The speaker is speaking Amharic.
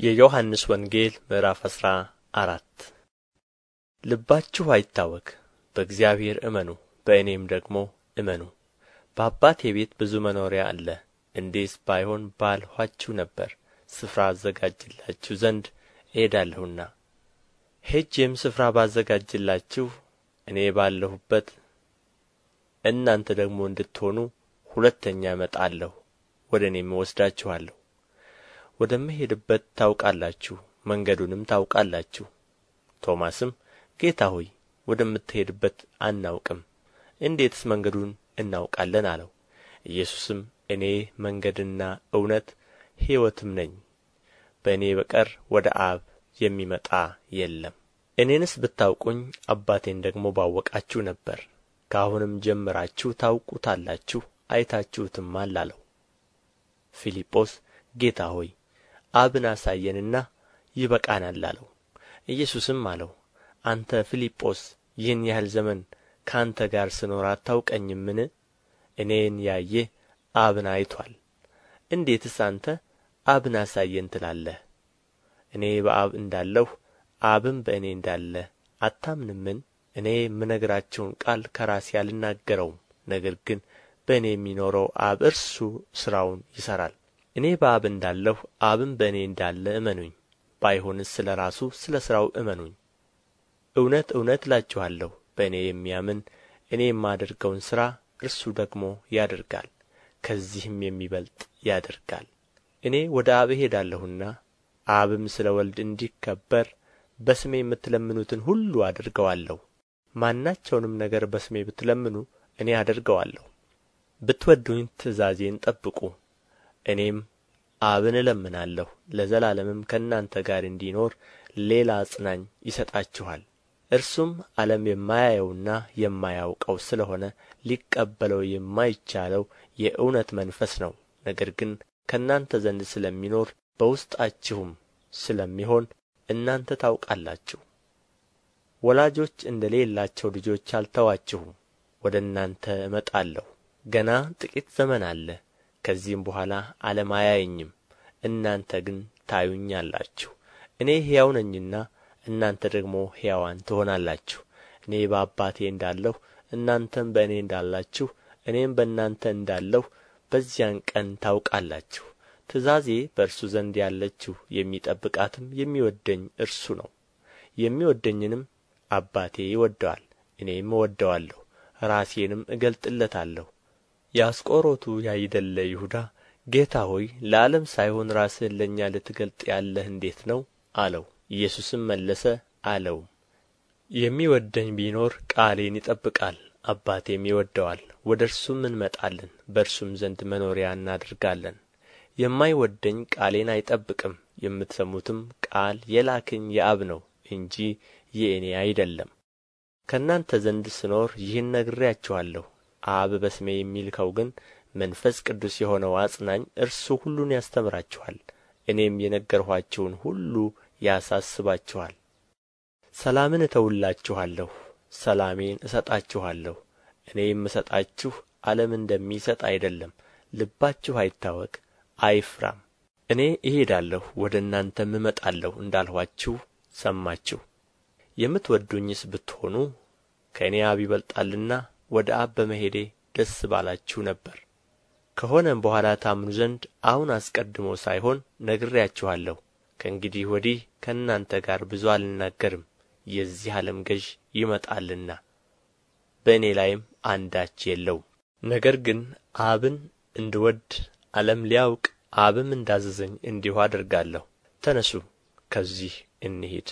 የዮሐንስ ወንጌል ምዕራፍ አስራ አራት ልባችሁ አይታወክ፣ በእግዚአብሔር እመኑ፣ በእኔም ደግሞ እመኑ። በአባቴ ቤት ብዙ መኖሪያ አለ። እንዲህስ ባይሆን ባልኋችሁ ነበር። ስፍራ አዘጋጅላችሁ ዘንድ እሄዳለሁና። ሄጄም ስፍራ ባዘጋጅላችሁ እኔ ባለሁበት እናንተ ደግሞ እንድትሆኑ ሁለተኛ እመጣለሁ፣ ወደ እኔም እወስዳችኋለሁ። ወደምሄድበት ታውቃላችሁ፣ መንገዱንም ታውቃላችሁ። ቶማስም ጌታ ሆይ ወደምትሄድበት አናውቅም፣ እንዴትስ መንገዱን እናውቃለን አለው። ኢየሱስም እኔ መንገድና እውነት ሕይወትም ነኝ፣ በእኔ በቀር ወደ አብ የሚመጣ የለም። እኔንስ ብታውቁኝ አባቴን ደግሞ ባወቃችሁ ነበር። ከአሁንም ጀምራችሁ ታውቁታላችሁ፣ አይታችሁትማል አለው። ፊልጶስ ጌታ ሆይ አብን አሳየንና ይበቃናል አለው። ኢየሱስም አለው አንተ ፊልጶስ ይህን ያህል ዘመን ከአንተ ጋር ስኖር አታውቀኝምን? እኔን ያየ አብን አይቶአል። እንዴትስ አንተ አብን አሳየን ትላለህ? እኔ በአብ እንዳለሁ አብም በእኔ እንዳለ አታምንምን? እኔ የምነግራችሁን ቃል ከራሴ አልናገረውም፣ ነገር ግን በእኔ የሚኖረው አብ እርሱ ሥራውን ይሠራል። እኔ በአብ እንዳለሁ አብም በእኔ እንዳለ እመኑኝ። ባይሆንስ ስለ ራሱ ስለ ሥራው እመኑኝ። እውነት እውነት እላችኋለሁ በእኔ የሚያምን እኔ የማደርገውን ሥራ እርሱ ደግሞ ያደርጋል ከዚህም የሚበልጥ ያደርጋል። እኔ ወደ አብ እሄዳለሁና አብም ስለ ወልድ እንዲከበር በስሜ የምትለምኑትን ሁሉ አደርገዋለሁ። ማናቸውንም ነገር በስሜ ብትለምኑ እኔ አደርገዋለሁ። ብትወዱኝ ትእዛዜን ጠብቁ እኔም አብን እለምናለሁ ለዘላለምም ከእናንተ ጋር እንዲኖር ሌላ አጽናኝ ይሰጣችኋል። እርሱም ዓለም የማያየውና የማያውቀው ስለ ሆነ ሊቀበለው የማይቻለው የእውነት መንፈስ ነው። ነገር ግን ከእናንተ ዘንድ ስለሚኖር በውስጣችሁም ስለሚሆን እናንተ ታውቃላችሁ። ወላጆች እንደሌላቸው ልጆች አልተዋችሁም። ወደ እናንተ እመጣለሁ። ገና ጥቂት ዘመን አለ ከዚህም በኋላ ዓለም አያየኝም እናንተ ግን ታዩኛላችሁ። እኔ ሕያው ነኝና እናንተ ደግሞ ሕያዋን ትሆናላችሁ። እኔ በአባቴ እንዳለሁ እናንተም በእኔ እንዳላችሁ እኔም በእናንተ እንዳለሁ በዚያን ቀን ታውቃላችሁ። ትእዛዜ በእርሱ ዘንድ ያለችው የሚጠብቃትም የሚወደኝ እርሱ ነው። የሚወደኝንም አባቴ ይወደዋል እኔም እወደዋለሁ ራሴንም እገልጥለታለሁ የአስቆሮቱ ያይደለ ይሁዳ ጌታ ሆይ ለዓለም ሳይሆን ራስህን ለእኛ ልትገልጥ ያለህ እንዴት ነው? አለው። ኢየሱስም መለሰ አለውም የሚወደኝ ቢኖር ቃሌን ይጠብቃል አባቴም ይወደዋል ወደ እርሱም እንመጣለን በእርሱም ዘንድ መኖሪያ እናደርጋለን። የማይወደኝ ቃሌን አይጠብቅም የምትሰሙትም ቃል የላከኝ የአብ ነው እንጂ የእኔ አይደለም። ከእናንተ ዘንድ ስኖር ይህን ነግሬያችኋለሁ አብ በስሜ የሚልከው ግን መንፈስ ቅዱስ የሆነው አጽናኝ እርሱ ሁሉን ያስተምራችኋል። እኔም የነገርኋችሁን ሁሉ ያሳስባችኋል። ሰላምን እተውላችኋለሁ ሰላሜን እሰጣችኋለሁ። እኔ የምሰጣችሁ ዓለም እንደሚሰጥ አይደለም ልባችሁ አይታወክ አይፍራም። እኔ እሄዳለሁ ወደ እናንተም እመጣለሁ እንዳልኋችሁ ሰማችሁ። የምትወዱኝስ ብትሆኑ ከእኔ አብ ይበልጣልና ወደ አብ በመሄዴ ደስ ባላችሁ ነበር። ከሆነም በኋላ ታምኑ ዘንድ አሁን አስቀድሞ ሳይሆን ነግሬያችኋለሁ። ከእንግዲህ ወዲህ ከእናንተ ጋር ብዙ አልናገርም የዚህ ዓለም ገዥ ይመጣልና በእኔ ላይም አንዳች የለውም። ነገር ግን አብን እንድወድ ዓለም ሊያውቅ አብም እንዳዘዘኝ እንዲሁ አደርጋለሁ። ተነሱ ከዚህ እንሂድ